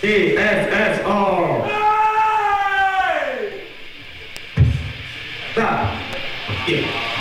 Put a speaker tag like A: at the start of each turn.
A: D S S R. Hey! Stop. Yeah.